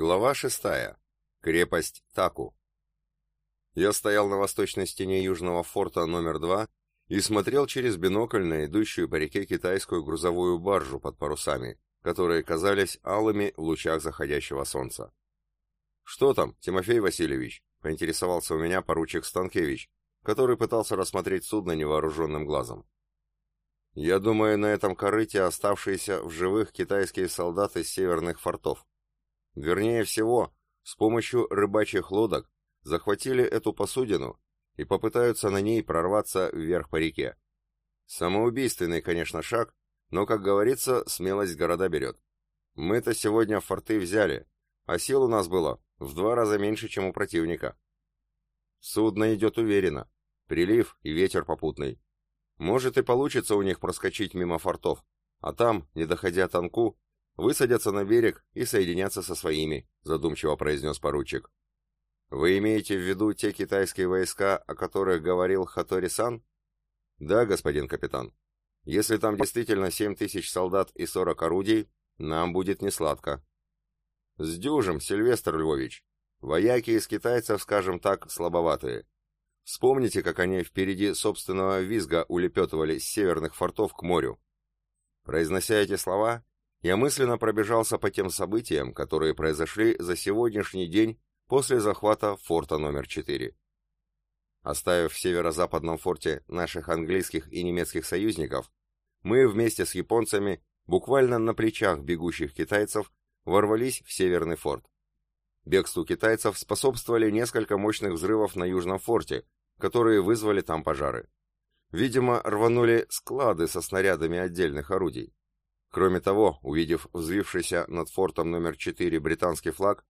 Глава шестая. Крепость Таку. Я стоял на восточной стене южного форта номер два и смотрел через бинокль на идущую по реке китайскую грузовую баржу под парусами, которые казались алыми в лучах заходящего солнца. «Что там, Тимофей Васильевич?» — поинтересовался у меня поручик Станкевич, который пытался рассмотреть судно невооруженным глазом. «Я думаю, на этом корыте оставшиеся в живых китайские солдаты с северных фортов», Вернее всего, с помощью рыбачьих лодок захватили эту посудину и попытаются на ней прорваться вверх по реке. Самоубийственный, конечно, шаг, но, как говорится, смелость города берет. Мы-то сегодня форты взяли, а сил у нас было в два раза меньше, чем у противника. Судно идет уверенно, прилив и ветер попутный. Может и получится у них проскочить мимо фортов, а там, не доходя танку, высадятся на берег и соединятся со своими», — задумчиво произнес поручик. «Вы имеете в виду те китайские войска, о которых говорил Хатори-сан?» «Да, господин капитан. Если там действительно семь тысяч солдат и сорок орудий, нам будет несладко». «Сдюжим, Сильвестр Львович. Вояки из китайцев, скажем так, слабоватые. Вспомните, как они впереди собственного визга улепетывали с северных фортов к морю». Произнося эти слова, я мысленно пробежался по тем событиям, которые произошли за сегодняшний день после захвата форта номер 4. Оставив в северо-западном форте наших английских и немецких союзников, мы вместе с японцами, буквально на плечах бегущих китайцев, ворвались в северный форт. Бегству китайцев способствовали несколько мощных взрывов на южном форте, которые вызвали там пожары. Видимо, рванули склады со снарядами отдельных орудий. Кроме того, увидев взвившийся над фортом номер 4 британский флаг,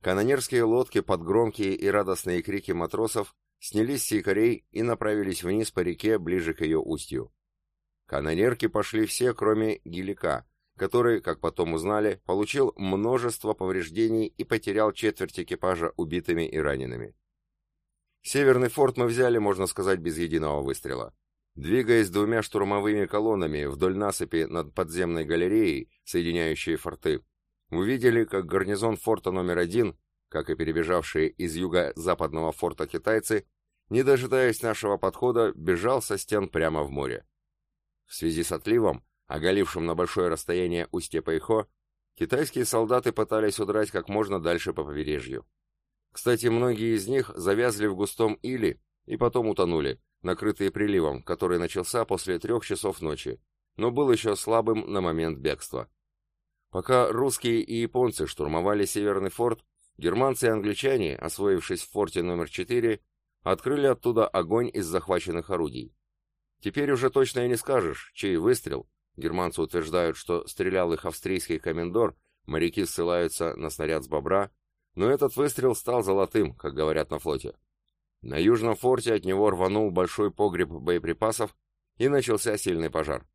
канонерские лодки под громкие и радостные крики матросов снялись с якорей и направились вниз по реке ближе к ее устью. Канонерки пошли все, кроме Гелика, который, как потом узнали, получил множество повреждений и потерял четверть экипажа убитыми и ранеными. Северный форт мы взяли, можно сказать, без единого выстрела. Двигаясь двумя штурмовыми колоннами вдоль насыпи над подземной галереей, соединяющей форты, увидели, как гарнизон форта номер один, как и перебежавшие из юго-западного форта китайцы, не дожидаясь нашего подхода, бежал со стен прямо в море. В связи с отливом, оголившим на большое расстояние устье Пайхо, китайские солдаты пытались удрать как можно дальше по побережью. Кстати, многие из них завязли в густом иле и потом утонули, накрытые приливом, который начался после трех часов ночи, но был еще слабым на момент бегства. Пока русские и японцы штурмовали Северный форт, германцы и англичане, освоившись в форте номер 4, открыли оттуда огонь из захваченных орудий. Теперь уже точно и не скажешь, чей выстрел. Германцы утверждают, что стрелял их австрийский комендор, моряки ссылаются на снаряд с бобра, но этот выстрел стал золотым, как говорят на флоте. На южном форте от него рванул большой погреб боеприпасов и начался сильный пожар.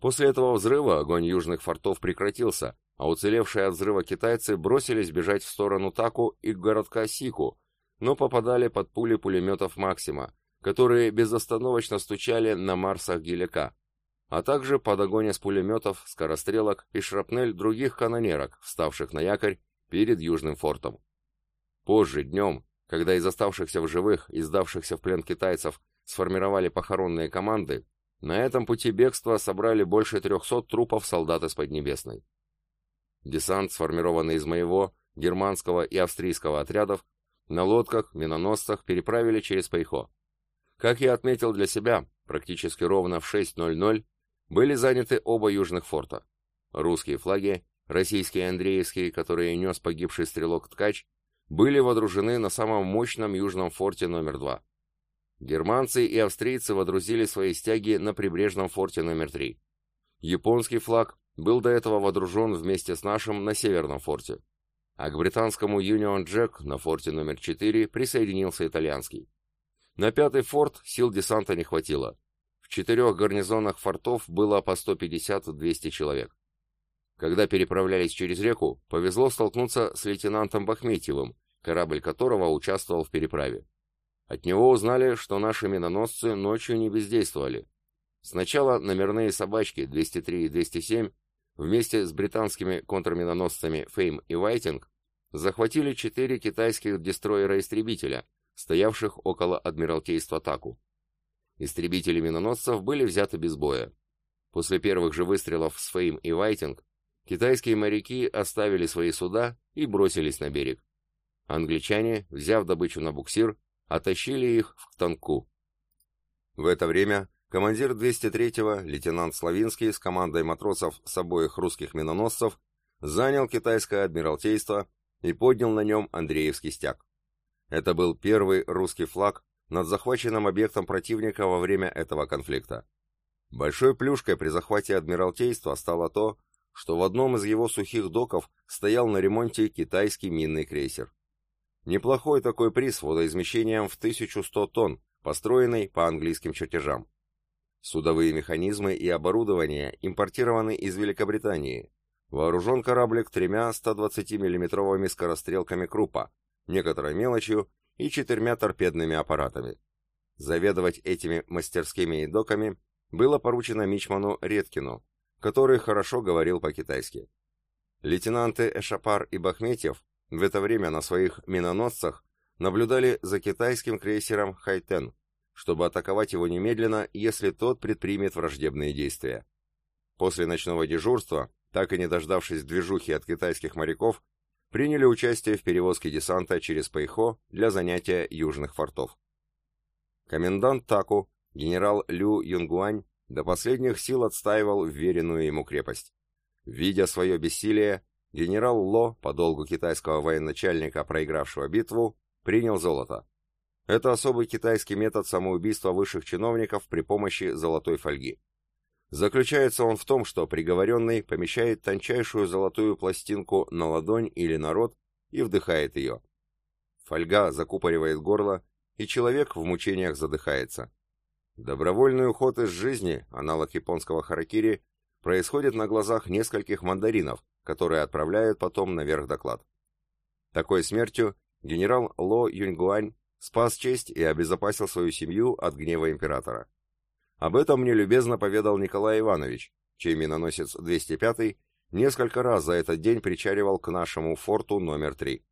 После этого взрыва огонь южных фортов прекратился, а уцелевшие от взрыва китайцы бросились бежать в сторону Таку и городка Сику, но попадали под пули пулеметов «Максима», которые безостановочно стучали на Марсах Гелика, а также под огонь из пулеметов, скорострелок и шрапнель других канонерок, вставших на якорь перед Южным фортом. Позже, днем, когда из оставшихся в живых и сдавшихся в плен китайцев сформировали похоронные команды, на этом пути бегства собрали больше 300 трупов солдат из Поднебесной. Десант, сформированный из моего, германского и австрийского отрядов, на лодках, миноносцах переправили через Пайхо. Как я отметил для себя, практически ровно в 6.00 были заняты оба южных форта. Русские флаги, российский Андреевский, который нес погибший стрелок Ткач, были водружены на самом мощном южном форте номер два. Германцы и австрийцы водрузили свои стяги на прибрежном форте номер три. Японский флаг был до этого водружен вместе с нашим на северном форте, а к британскому Union Jack на форте номер 4 присоединился итальянский. На пятый форт сил десанта не хватило. В четырех гарнизонах фортов было по 150-200 человек. Когда переправлялись через реку, повезло столкнуться с лейтенантом Бахметьевым, корабль которого участвовал в переправе. От него узнали, что наши миноносцы ночью не бездействовали. Сначала номерные собачки 203 и 207 вместе с британскими контрминоносцами Фейм и Вайтинг захватили четыре китайских дестройера-истребителя, стоявших около Адмиралтейства Таку. Истребители миноносцев были взяты без боя. После первых же выстрелов с Фейм и Вайтинг китайские моряки оставили свои суда и бросились на берег. Англичане, взяв добычу на буксир, оттащили их в Танку. В это время командир 203-го, лейтенант Славинский с командой матросов с обоих русских миноносцев, занял китайское адмиралтейство и поднял на нем Андреевский стяг. Это был первый русский флаг над захваченным объектом противника во время этого конфликта. Большой плюшкой при захвате Адмиралтейства стало то, что в одном из его сухих доков стоял на ремонте китайский минный крейсер. Неплохой такой приз водоизмещением в 1100 тонн, построенный по английским чертежам. Судовые механизмы и оборудование импортированы из Великобритании. Вооружен кораблик тремя 120 миллиметровыми скорострелками Крупа, некоторой мелочью и четырьмя торпедными аппаратами. Заведовать этими мастерскими и доками было поручено Мичману Редкину, который хорошо говорил по-китайски. Лейтенанты Эшапар и Бахметьев в это время на своих миноносцах наблюдали за китайским крейсером Хайтен, чтобы атаковать его немедленно, если тот предпримет враждебные действия. После ночного дежурства, так и не дождавшись движухи от китайских моряков, приняли участие в перевозке десанта через Пэйхо для занятия южных фортов. Комендант Таку, генерал Лю Юнгуань, до последних сил отстаивал веренную ему крепость. Видя свое бессилие, генерал Ло, по долгу китайского военачальника, проигравшего битву, принял золото. Это особый китайский метод самоубийства высших чиновников при помощи золотой фольги. Заключается он в том, что приговоренный помещает тончайшую золотую пластинку на ладонь или на рот и вдыхает ее. Фольга закупоривает горло, и человек в мучениях задыхается. Добровольный уход из жизни, аналог японского харакири, происходит на глазах нескольких мандаринов, которые отправляют потом наверх доклад. Такой смертью генерал Ло Юньгуань спас честь и обезопасил свою семью от гнева императора. Об этом мне любезно поведал Николай Иванович, чей миноносец 205 несколько раз за этот день причаливал к нашему форту номер 3.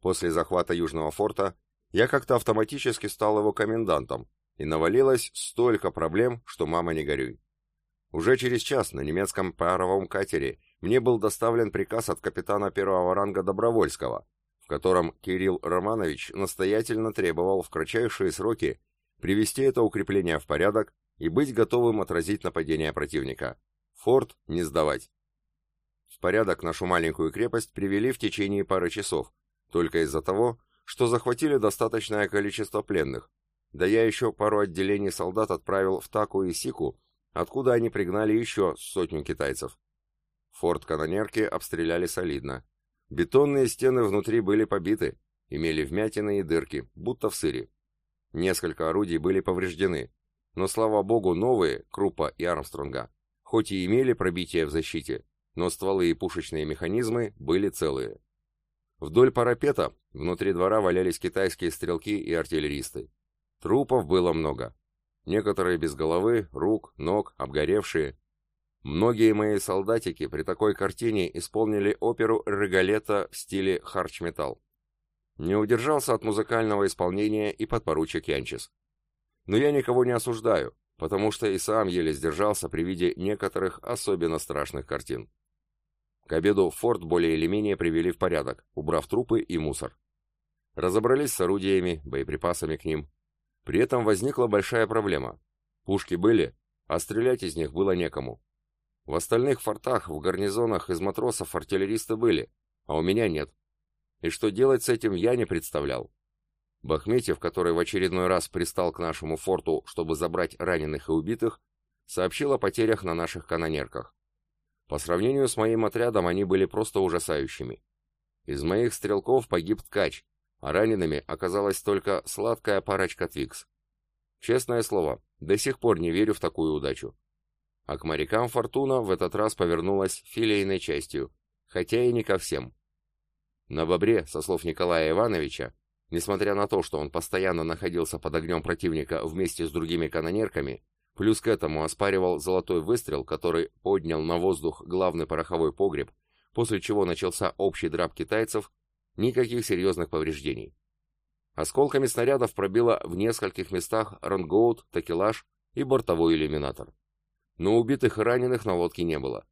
После захвата Южного форта я как-то автоматически стал его комендантом, и навалилось столько проблем, что мама не горюй. Уже через час на немецком паровом катере мне был доставлен приказ от капитана первого ранга Добровольского, в котором Кирилл Романович настоятельно требовал в кратчайшие сроки привести это укрепление в порядок и быть готовым отразить нападение противника. Форт не сдавать. В порядок нашу маленькую крепость привели в течение пары часов, только из-за того, что захватили достаточное количество пленных. Да я еще пару отделений солдат отправил в Таку и Сику, откуда они пригнали еще сотню китайцев. Форт канонерки обстреляли солидно. Бетонные стены внутри были побиты, имели вмятины и дырки, будто в сыре. Несколько орудий были повреждены, но, слава богу, новые, Крупа и Армстронга, хоть и имели пробитие в защите, но стволы и пушечные механизмы были целые. Вдоль парапета внутри двора валялись китайские стрелки и артиллеристы. Трупов было много. Некоторые без головы, рук, ног, обгоревшие. Многие мои солдатики при такой картине исполнили оперу Регалета в стиле харч-металл. Не удержался от музыкального исполнения и подпоручик Янчис. Но я никого не осуждаю, потому что и сам еле сдержался при виде некоторых особенно страшных картин. К обеду форт более или менее привели в порядок, убрав трупы и мусор. Разобрались с орудиями, боеприпасами к ним. При этом возникла большая проблема. Пушки были, а стрелять из них было некому. В остальных фортах, в гарнизонах из матросов артиллеристы были, а у меня нет и что делать с этим я не представлял. Бахметьев, который в очередной раз пристал к нашему форту, чтобы забрать раненых и убитых, сообщил о потерях на наших канонерках. По сравнению с моим отрядом они были просто ужасающими. Из моих стрелков погиб ткач, а ранеными оказалась только сладкая парочка Твикс. Честное слово, до сих пор не верю в такую удачу. А к морякам Фортуна в этот раз повернулась филейной частью, хотя и не ко всем. На Бобре, со слов Николая Ивановича, несмотря на то, что он постоянно находился под огнем противника вместе с другими канонерками, плюс к этому оспаривал золотой выстрел, который поднял на воздух главный пороховой погреб, после чего начался общий драп китайцев, никаких серьезных повреждений. Осколками снарядов пробило в нескольких местах рангоут, такелаж и бортовой иллюминатор. Но убитых и раненых на лодке не было.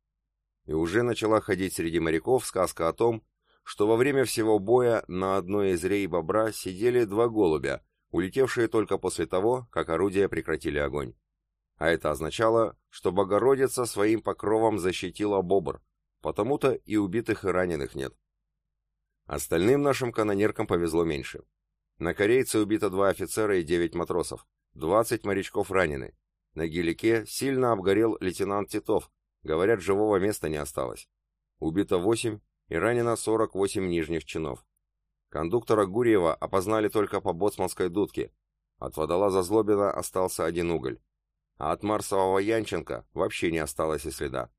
И уже начала ходить среди моряков сказка о том, что во время всего боя на одной из рей «Бобра» сидели два голубя, улетевшие только после того, как орудия прекратили огонь. А это означало, что Богородица своим покровом защитила «Бобр», потому-то и убитых и раненых нет. Остальным нашим канонеркам повезло меньше. На корейце убито два офицера и девять матросов, 20 морячков ранены. На гелике сильно обгорел лейтенант Титов, говорят, живого места не осталось. Убито 8 и ранено 48 нижних чинов. Кондуктора Гурьева опознали только по боцманской дудке. От водолаза Злобина остался один уголь. А от Марсового Янченко вообще не осталось и следа.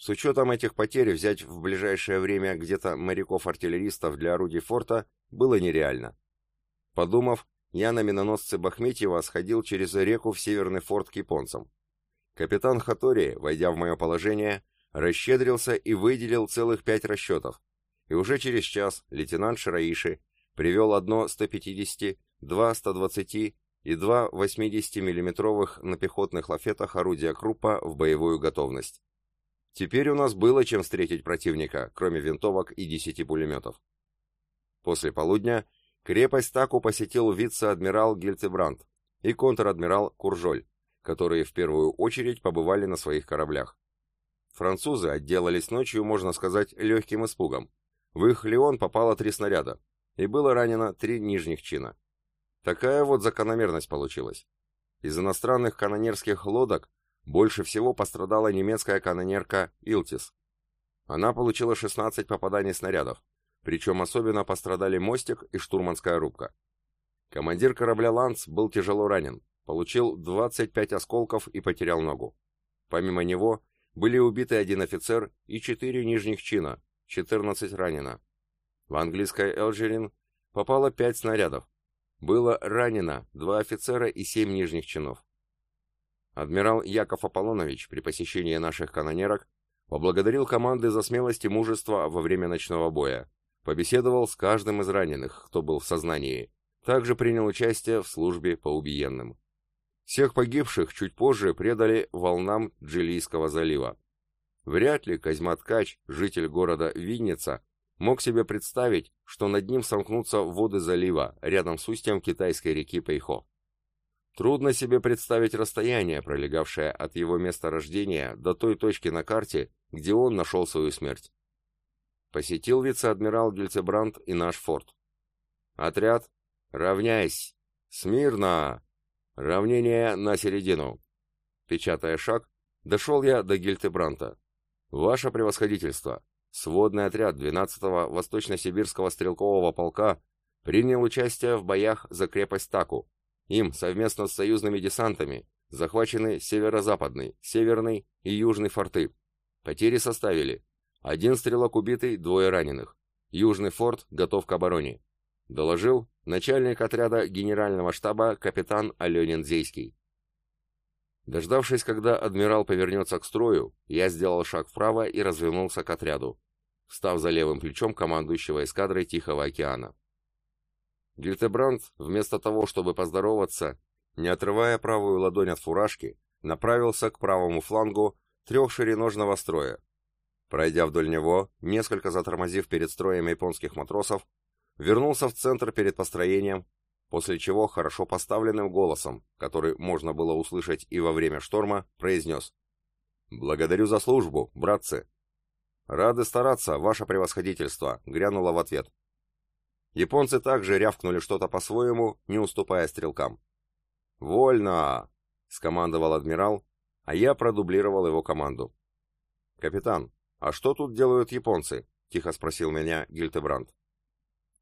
С учетом этих потерь взять в ближайшее время где-то моряков-артиллеристов для орудий форта было нереально. Подумав, я на миноносце Бахметьева сходил через реку в северный форт к японцам. Капитан Хатори, войдя в мое положение, расщедрился и выделил целых пять расчетов. И уже через час лейтенант Шираиши привел одно 150, два 120 и два 80-миллиметровых на пехотных лафетах орудия Круппа в боевую готовность. Теперь у нас было чем встретить противника, кроме винтовок и 10 пулеметов. После полудня крепость Таку посетил вице-адмирал Гильцебранд и контр-адмирал Куржоль, которые в первую очередь побывали на своих кораблях. Французы отделались ночью, можно сказать, легким испугом. В их Леон попало три снаряда, и было ранено три нижних чина. Такая вот закономерность получилась. Из иностранных канонерских лодок больше всего пострадала немецкая канонерка «Илтис». Она получила 16 попаданий снарядов, причем особенно пострадали мостик и штурманская рубка. Командир корабля «Ланс» был тяжело ранен, получил 25 осколков и потерял ногу. Помимо него, были убиты один офицер и четыре нижних чина, 14 ранено. В английской Элджерин попало 5 снарядов. Было ранено два офицера и 7 нижних чинов. Адмирал Яков Аполлонович при посещении наших канонерок поблагодарил команды за смелость и мужество во время ночного боя, побеседовал с каждым из раненых, кто был в сознании, также принял участие в службе по убиенным. Всех погибших чуть позже предали волнам Джилийского залива. Вряд ли Козьма Ткач, житель города Винница, мог себе представить, что над ним сомкнутся воды залива рядом с устьем китайской реки Пэйхо. Трудно себе представить расстояние, пролегавшее от его места рождения до той точки на карте, где он нашел свою смерть. Посетил вице-адмирал Гельцебранд и наш форт. «Отряд, равняйсь! Смирно!» Равнение на середину. Печатая шаг, дошел я до Гильтебранта. Ваше превосходительство, сводный отряд 12-го Восточно-Сибирского стрелкового полка принял участие в боях за крепость Таку. Им, совместно с союзными десантами, захвачены северо-западный, северный и южный форты. Потери составили один стрелок убитый, двое раненых. Южный форт готов к обороне. Доложил начальник отряда генерального штаба капитан Аленин Зейский. Дождавшись, когда адмирал повернется к строю, я сделал шаг вправо и развернулся к отряду, встав за левым плечом командующего эскадрой Тихого океана. Гильтебранд, вместо того, чтобы поздороваться, не отрывая правую ладонь от фуражки, направился к правому флангу трехшириножного строя. Пройдя вдоль него, несколько затормозив перед строем японских матросов, вернулся в центр перед построением, после чего хорошо поставленным голосом, который можно было услышать и во время шторма, произнес «Благодарю за службу, братцы!» «Рады стараться, ваше превосходительство», — грянуло в ответ. Японцы также рявкнули что-то по-своему, не уступая стрелкам. «Вольно!» — скомандовал адмирал, а я продублировал его команду. «Капитан, а что тут делают японцы?» — тихо спросил меня Гильтебранд.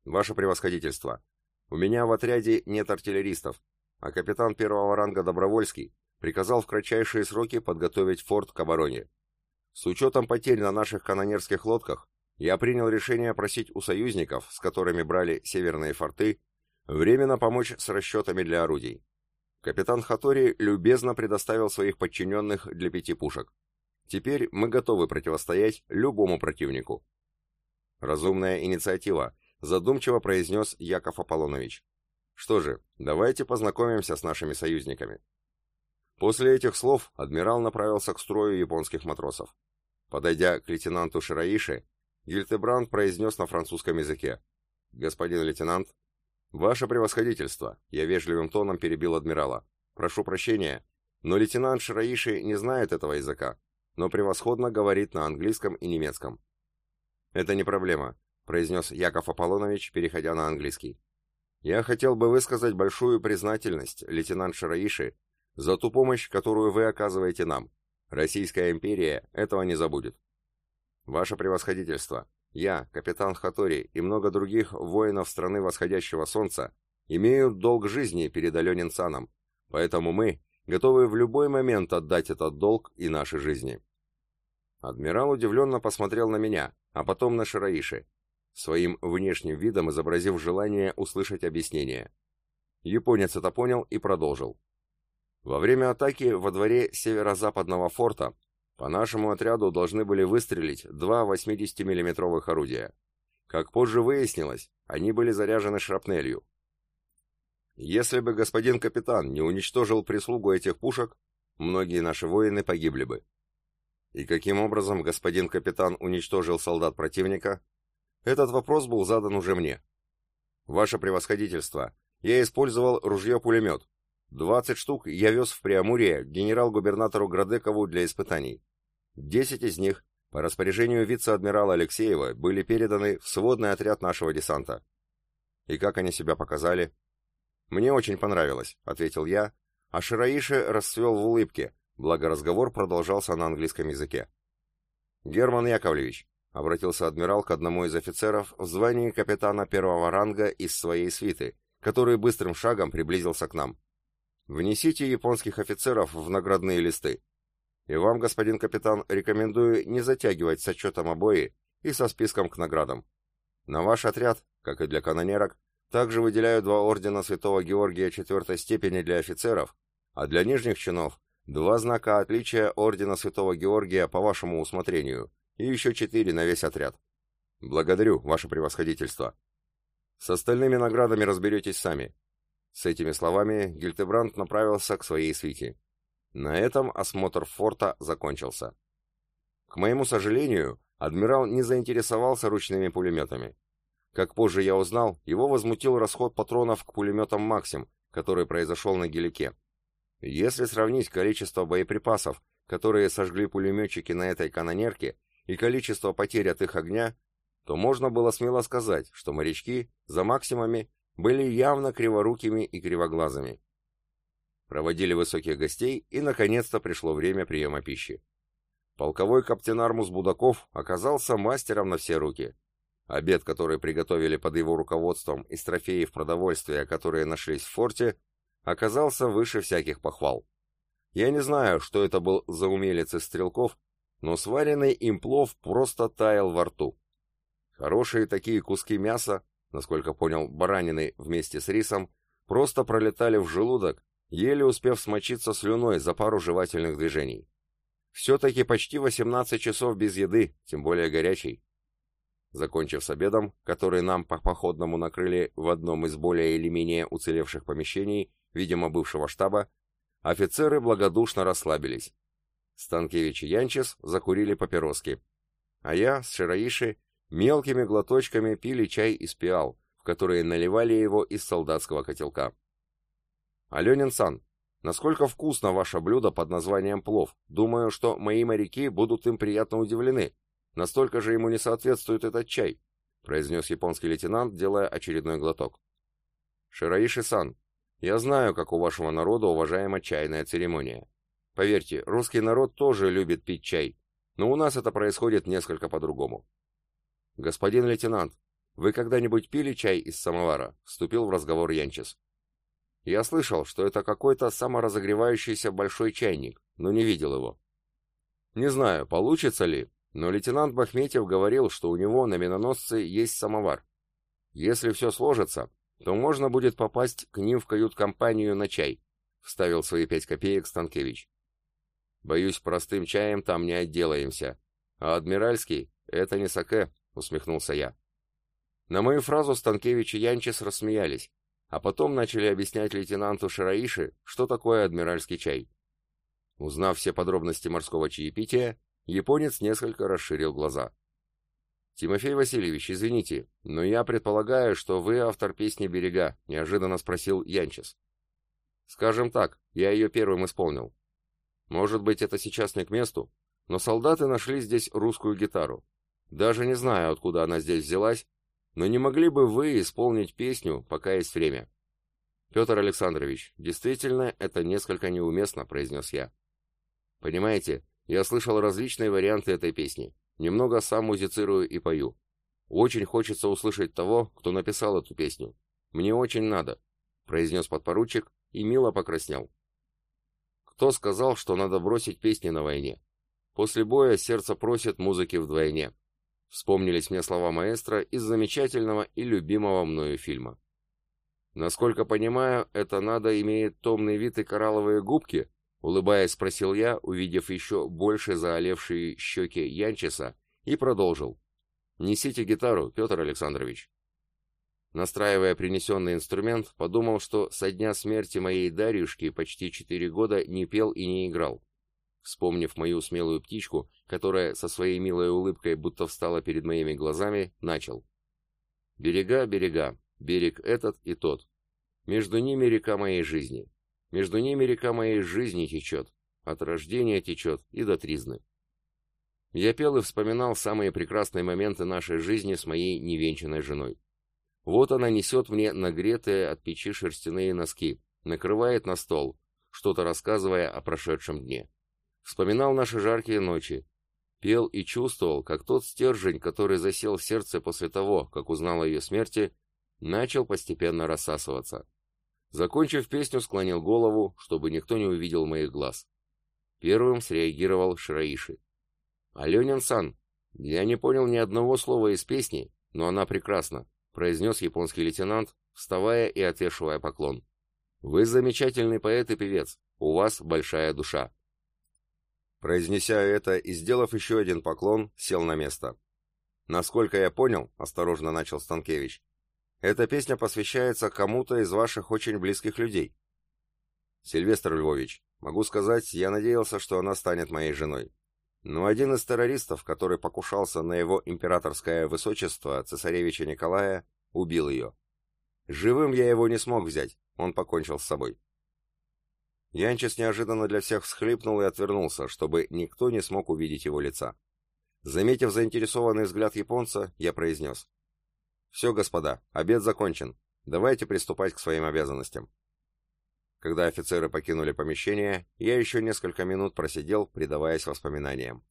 «Ваше превосходительство, у меня в отряде нет артиллеристов, а капитан первого ранга Добровольский приказал в кратчайшие сроки подготовить форт к обороне. С учетом потерь на наших канонерских лодках, я принял решение просить у союзников, с которыми брали северные форты, временно помочь с расчетами для орудий. Капитан Хатори любезно предоставил своих подчиненных для пяти пушек. Теперь мы готовы противостоять любому противнику. Разумная инициатива, задумчиво произнес Яков Аполлонович. Что же, давайте познакомимся с нашими союзниками. После этих слов адмирал направился к строю японских матросов. Подойдя к лейтенанту Шираиши, Гильтебранд произнес на французском языке. «Господин лейтенант, ваше превосходительство!» Я вежливым тоном перебил адмирала. «Прошу прощения, но лейтенант Шираиши не знает этого языка, но превосходно говорит на английском и немецком». «Это не проблема произнес Яков Аполлонович, переходя на английский. «Я хотел бы высказать большую признательность, лейтенант Шараиши, за ту помощь, которую вы оказываете нам. Российская империя этого не забудет. Ваше превосходительство, я, капитан Хатори и много других воинов страны восходящего солнца имею долг жизни перед Аленин Саном, поэтому мы готовы в любой момент отдать этот долг и наши жизни». Адмирал удивленно посмотрел на меня, а потом на Шараиши своим внешним видом изобразив желание услышать объяснение. Японец это понял и продолжил. Во время атаки во дворе северо-западного форта по нашему отряду должны были выстрелить два 80 миллиметровых орудия. Как позже выяснилось, они были заряжены шрапнелью. Если бы господин капитан не уничтожил прислугу этих пушек, многие наши воины погибли бы. И каким образом господин капитан уничтожил солдат противника, этот вопрос был задан уже мне. Ваше превосходительство, я использовал ружье-пулемет. 20 штук я вез в Преамурье генерал-губернатору Градекову для испытаний. 10 из них, по распоряжению вице-адмирала Алексеева, были переданы в сводный отряд нашего десанта. И как они себя показали? Мне очень понравилось, ответил я, а Шираиши расцвел в улыбке, благо разговор продолжался на английском языке. Герман Яковлевич, обратился адмирал к одному из офицеров в звании капитана первого ранга из своей свиты, который быстрым шагом приблизился к нам. «Внесите японских офицеров в наградные листы. И вам, господин капитан, рекомендую не затягивать с отчетом обои и со списком к наградам. На ваш отряд, как и для канонерок, также выделяю два ордена Святого Георгия четвертой степени для офицеров, а для нижних чинов два знака отличия ордена Святого Георгия по вашему усмотрению, и еще четыре на весь отряд. Благодарю, ваше превосходительство. С остальными наградами разберетесь сами. С этими словами Гильтебранд направился к своей свите. На этом осмотр форта закончился. К моему сожалению, адмирал не заинтересовался ручными пулеметами. Как позже я узнал, его возмутил расход патронов к пулеметам «Максим», который произошел на Гелике. Если сравнить количество боеприпасов, которые сожгли пулеметчики на этой канонерке, и количество потерь от их огня, то можно было смело сказать, что морячки за максимами были явно криворукими и кривоглазыми. Проводили высоких гостей, и наконец-то пришло время приема пищи. Полковой каптен Армус Будаков оказался мастером на все руки. Обед, который приготовили под его руководством из трофеев продовольствия, которые нашлись в форте, оказался выше всяких похвал. Я не знаю, что это был за умелец из стрелков, но сваренный им плов просто таял во рту. Хорошие такие куски мяса, насколько понял, баранины вместе с рисом, просто пролетали в желудок, еле успев смочиться слюной за пару жевательных движений. Все-таки почти 18 часов без еды, тем более горячей. Закончив с обедом, который нам по походному накрыли в одном из более или менее уцелевших помещений, видимо, бывшего штаба, офицеры благодушно расслабились. Станкевич и Янчес закурили папироски. А я с Шираиши мелкими глоточками пили чай из пиал, в которые наливали его из солдатского котелка. «Аленин-сан, насколько вкусно ваше блюдо под названием плов? Думаю, что мои моряки будут им приятно удивлены. Настолько же ему не соответствует этот чай», произнес японский лейтенант, делая очередной глоток. «Шираиши-сан, я знаю, как у вашего народа уважаема чайная церемония. Поверьте, русский народ тоже любит пить чай, но у нас это происходит несколько по-другому. Господин лейтенант, вы когда-нибудь пили чай из самовара? Вступил в разговор Янчес. Я слышал, что это какой-то саморазогревающийся большой чайник, но не видел его. Не знаю, получится ли, но лейтенант Бахметьев говорил, что у него на миноносце есть самовар. Если все сложится, то можно будет попасть к ним в кают-компанию на чай, вставил свои пять копеек Станкевич. Боюсь, простым чаем там не отделаемся. А адмиральский — это не саке, усмехнулся я. На мою фразу Станкевич и Янчес рассмеялись, а потом начали объяснять лейтенанту Шараиши, что такое адмиральский чай. Узнав все подробности морского чаепития, японец несколько расширил глаза. «Тимофей Васильевич, извините, но я предполагаю, что вы автор песни «Берега», — неожиданно спросил Янчес. «Скажем так, я ее первым исполнил. Может быть, это сейчас не к месту, но солдаты нашли здесь русскую гитару. Даже не знаю, откуда она здесь взялась, но не могли бы вы исполнить песню, пока есть время?» «Петр Александрович, действительно, это несколько неуместно», — произнес я. «Понимаете, я слышал различные варианты этой песни. Немного сам музицирую и пою. Очень хочется услышать того, кто написал эту песню. Мне очень надо», — произнес подпоручик и мило покраснел. Кто сказал, что надо бросить песни на войне? После боя сердце просит музыки вдвойне. Вспомнились мне слова маэстро из замечательного и любимого мною фильма. Насколько понимаю, это надо имеет томный вид и коралловые губки, улыбаясь, спросил я, увидев еще больше заолевшие щеки Янчеса, и продолжил. «Несите гитару, Петр Александрович». Настраивая принесенный инструмент, подумал, что со дня смерти моей Дарьюшки почти четыре года не пел и не играл. Вспомнив мою смелую птичку, которая со своей милой улыбкой будто встала перед моими глазами, начал. «Берега, берега, берег этот и тот. Между ними река моей жизни. Между ними река моей жизни течет, от рождения течет и до тризны». Я пел и вспоминал самые прекрасные моменты нашей жизни с моей невенчанной женой. Вот она несет мне нагретые от печи шерстяные носки, накрывает на стол, что-то рассказывая о прошедшем дне. Вспоминал наши жаркие ночи. Пел и чувствовал, как тот стержень, который засел в сердце после того, как узнал о ее смерти, начал постепенно рассасываться. Закончив песню, склонил голову, чтобы никто не увидел моих глаз. Первым среагировал Шираиши. «Аленин-сан, я не понял ни одного слова из песни, но она прекрасна произнес японский лейтенант, вставая и отвешивая поклон. «Вы замечательный поэт и певец. У вас большая душа». Произнеся это и сделав еще один поклон, сел на место. «Насколько я понял», — осторожно начал Станкевич, «эта песня посвящается кому-то из ваших очень близких людей». «Сильвестр Львович, могу сказать, я надеялся, что она станет моей женой. Но один из террористов, который покушался на его императорское высочество, цесаревича Николая, убил ее. Живым я его не смог взять, он покончил с собой. Янчес неожиданно для всех всхлипнул и отвернулся, чтобы никто не смог увидеть его лица. Заметив заинтересованный взгляд японца, я произнес. «Все, господа, обед закончен. Давайте приступать к своим обязанностям». Когда офицеры покинули помещение, я еще несколько минут просидел, предаваясь воспоминаниям.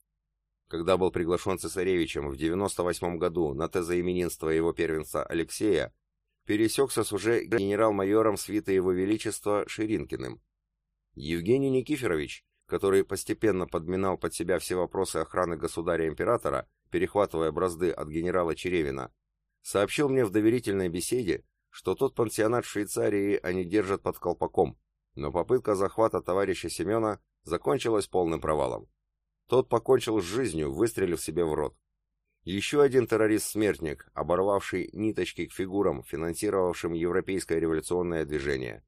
Когда был приглашен цесаревичем в 98 году на тезоименинство его первенца Алексея, пересекся с уже генерал-майором свита его величества Ширинкиным. Евгений Никифорович, который постепенно подминал под себя все вопросы охраны государя-императора, перехватывая бразды от генерала Черевина, сообщил мне в доверительной беседе, что тот пансионат в Швейцарии они держат под колпаком, но попытка захвата товарища Семена закончилась полным провалом. Тот покончил с жизнью, выстрелив себе в рот. Еще один террорист-смертник, оборвавший ниточки к фигурам, финансировавшим европейское революционное движение.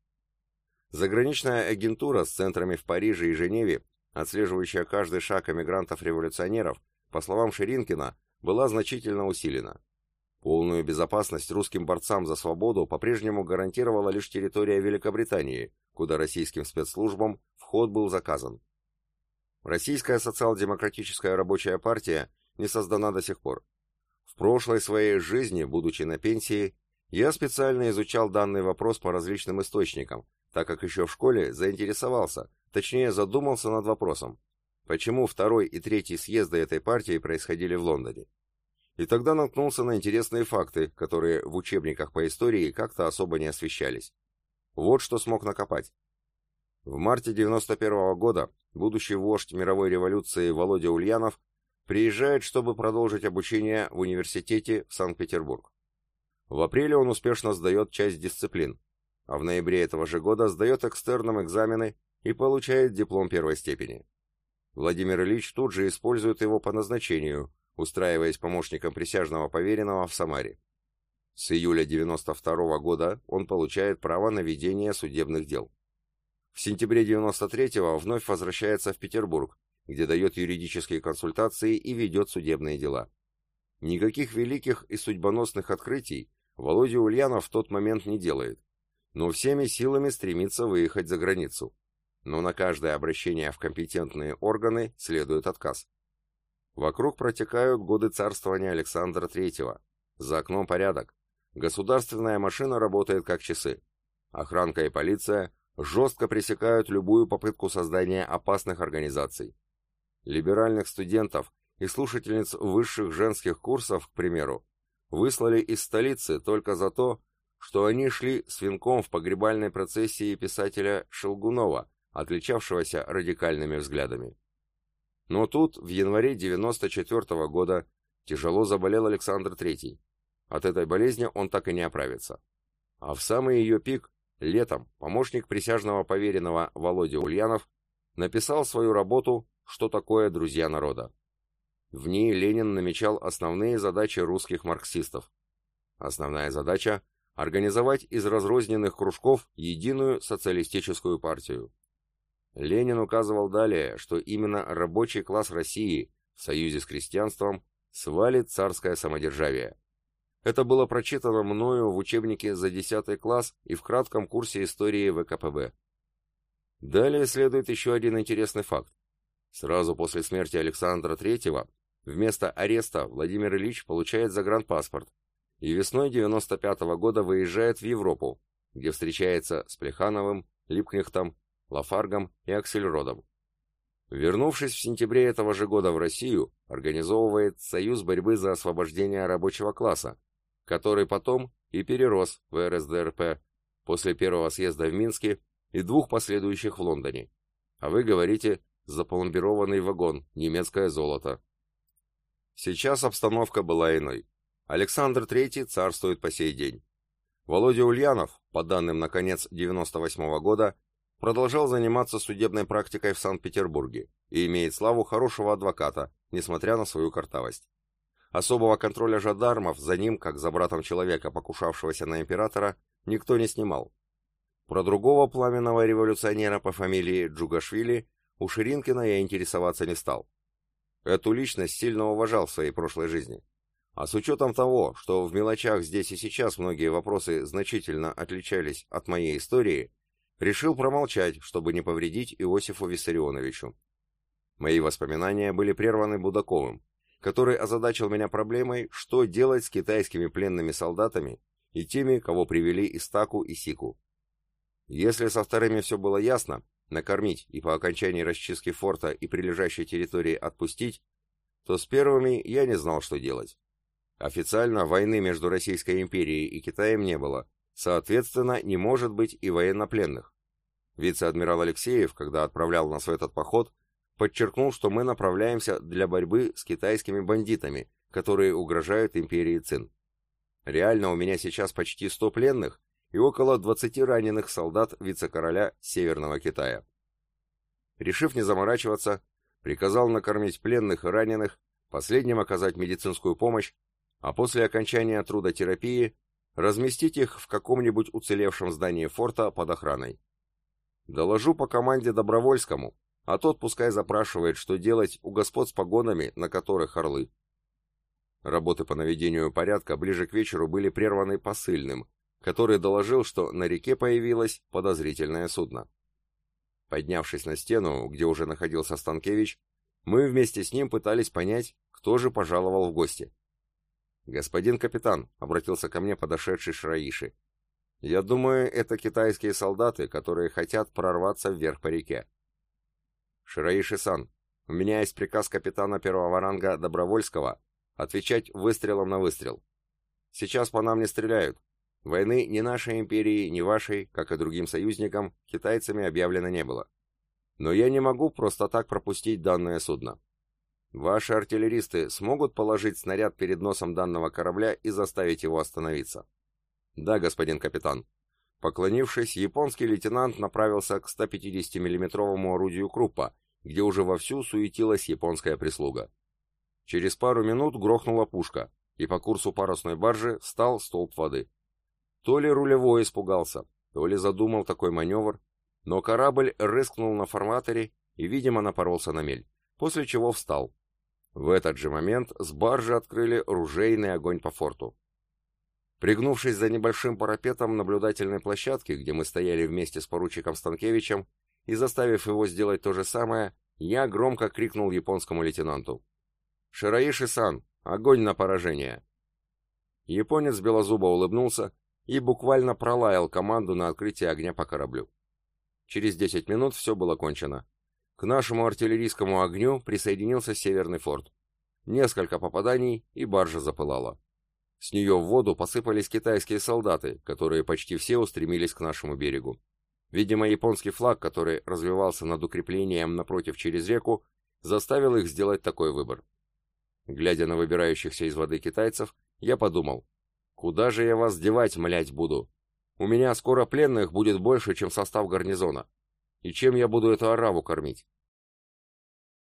Заграничная агентура с центрами в Париже и Женеве, отслеживающая каждый шаг эмигрантов-революционеров, по словам Ширинкина, была значительно усилена. Полную безопасность русским борцам за свободу по-прежнему гарантировала лишь территория Великобритании, куда российским спецслужбам вход был заказан. Российская социал-демократическая рабочая партия не создана до сих пор. В прошлой своей жизни, будучи на пенсии, я специально изучал данный вопрос по различным источникам, так как еще в школе заинтересовался, точнее задумался над вопросом, почему второй и третий съезды этой партии происходили в Лондоне и тогда наткнулся на интересные факты, которые в учебниках по истории как-то особо не освещались. Вот что смог накопать. В марте 91 -го года будущий вождь мировой революции Володя Ульянов приезжает, чтобы продолжить обучение в университете в Санкт-Петербург. В апреле он успешно сдает часть дисциплин, а в ноябре этого же года сдает экстерном экзамены и получает диплом первой степени. Владимир Ильич тут же использует его по назначению, устраиваясь помощником присяжного поверенного в Самаре. С июля 92 года он получает право на ведение судебных дел. В сентябре 93-го вновь возвращается в Петербург, где дает юридические консультации и ведет судебные дела. Никаких великих и судьбоносных открытий Володя Ульянов в тот момент не делает, но всеми силами стремится выехать за границу. Но на каждое обращение в компетентные органы следует отказ. Вокруг протекают годы царствования Александра III. За окном порядок. Государственная машина работает как часы. Охранка и полиция жестко пресекают любую попытку создания опасных организаций. Либеральных студентов и слушательниц высших женских курсов, к примеру, выслали из столицы только за то, что они шли с венком в погребальной процессии писателя Шелгунова, отличавшегося радикальными взглядами. Но тут, в январе 94 -го года, тяжело заболел Александр III. От этой болезни он так и не оправится. А в самый ее пик, летом, помощник присяжного поверенного Володя Ульянов написал свою работу «Что такое друзья народа?». В ней Ленин намечал основные задачи русских марксистов. Основная задача – организовать из разрозненных кружков единую социалистическую партию. Ленин указывал далее, что именно рабочий класс России в союзе с крестьянством свалит царское самодержавие. Это было прочитано мною в учебнике за 10 класс и в кратком курсе истории ВКПБ. Далее следует еще один интересный факт. Сразу после смерти Александра III вместо ареста Владимир Ильич получает загранпаспорт и весной 95 -го года выезжает в Европу, где встречается с Плехановым, Липкнехтом, Лафаргом и Аксельродом. Вернувшись в сентябре этого же года в Россию, организовывает Союз борьбы за освобождение рабочего класса, который потом и перерос в РСДРП после первого съезда в Минске и двух последующих в Лондоне. А вы говорите запломбированный вагон, немецкое золото. Сейчас обстановка была иной. Александр III царствует по сей день. Володя Ульянов, по данным на конец 98 -го года, продолжал заниматься судебной практикой в Санкт-Петербурге и имеет славу хорошего адвоката, несмотря на свою картавость. Особого контроля жандармов за ним, как за братом человека, покушавшегося на императора, никто не снимал. Про другого пламенного революционера по фамилии Джугашвили у Ширинкина я интересоваться не стал. Эту личность сильно уважал в своей прошлой жизни. А с учетом того, что в мелочах здесь и сейчас многие вопросы значительно отличались от моей истории, решил промолчать, чтобы не повредить Иосифу Виссарионовичу. Мои воспоминания были прерваны Будаковым, который озадачил меня проблемой, что делать с китайскими пленными солдатами и теми, кого привели из Таку и Сику. Если со вторыми все было ясно, накормить и по окончании расчистки форта и прилежащей территории отпустить, то с первыми я не знал, что делать. Официально войны между Российской империей и Китаем не было, соответственно, не может быть и военнопленных. Вице-адмирал Алексеев, когда отправлял нас в этот поход, подчеркнул, что мы направляемся для борьбы с китайскими бандитами, которые угрожают империи Цин. Реально у меня сейчас почти 100 пленных, и около 20 раненых солдат вице-короля Северного Китая. Решив не заморачиваться, приказал накормить пленных и раненых, последним оказать медицинскую помощь, а после окончания трудотерапии разместить их в каком-нибудь уцелевшем здании форта под охраной. Доложу по команде Добровольскому, а тот пускай запрашивает, что делать у господ с погонами, на которых орлы. Работы по наведению порядка ближе к вечеру были прерваны посыльным, который доложил, что на реке появилось подозрительное судно. Поднявшись на стену, где уже находился Станкевич, мы вместе с ним пытались понять, кто же пожаловал в гости. «Господин капитан», — обратился ко мне подошедший Шраиши, — «я думаю, это китайские солдаты, которые хотят прорваться вверх по реке». «Шираиши-сан, у меня есть приказ капитана первого ранга Добровольского отвечать выстрелом на выстрел. Сейчас по нам не стреляют, Войны ни нашей империи, ни вашей, как и другим союзникам, китайцами объявлено не было. Но я не могу просто так пропустить данное судно. Ваши артиллеристы смогут положить снаряд перед носом данного корабля и заставить его остановиться? Да, господин капитан. Поклонившись, японский лейтенант направился к 150 миллиметровому орудию Круппа, где уже вовсю суетилась японская прислуга. Через пару минут грохнула пушка, и по курсу парусной баржи встал столб воды. То ли рулевой испугался, то ли задумал такой маневр, но корабль рыскнул на форматоре и, видимо, напоролся на мель, после чего встал. В этот же момент с баржи открыли ружейный огонь по форту. Пригнувшись за небольшим парапетом наблюдательной площадки, где мы стояли вместе с поручиком Станкевичем, и заставив его сделать то же самое, я громко крикнул японскому лейтенанту. «Шираиши-сан, огонь на поражение!» Японец белозубо улыбнулся и буквально пролаял команду на открытие огня по кораблю. Через 10 минут все было кончено. К нашему артиллерийскому огню присоединился Северный форт. Несколько попаданий, и баржа запылала. С нее в воду посыпались китайские солдаты, которые почти все устремились к нашему берегу. Видимо, японский флаг, который развивался над укреплением напротив через реку, заставил их сделать такой выбор. Глядя на выбирающихся из воды китайцев, я подумал, куда же я вас девать, млять, буду? У меня скоро пленных будет больше, чем состав гарнизона. И чем я буду эту ораву кормить?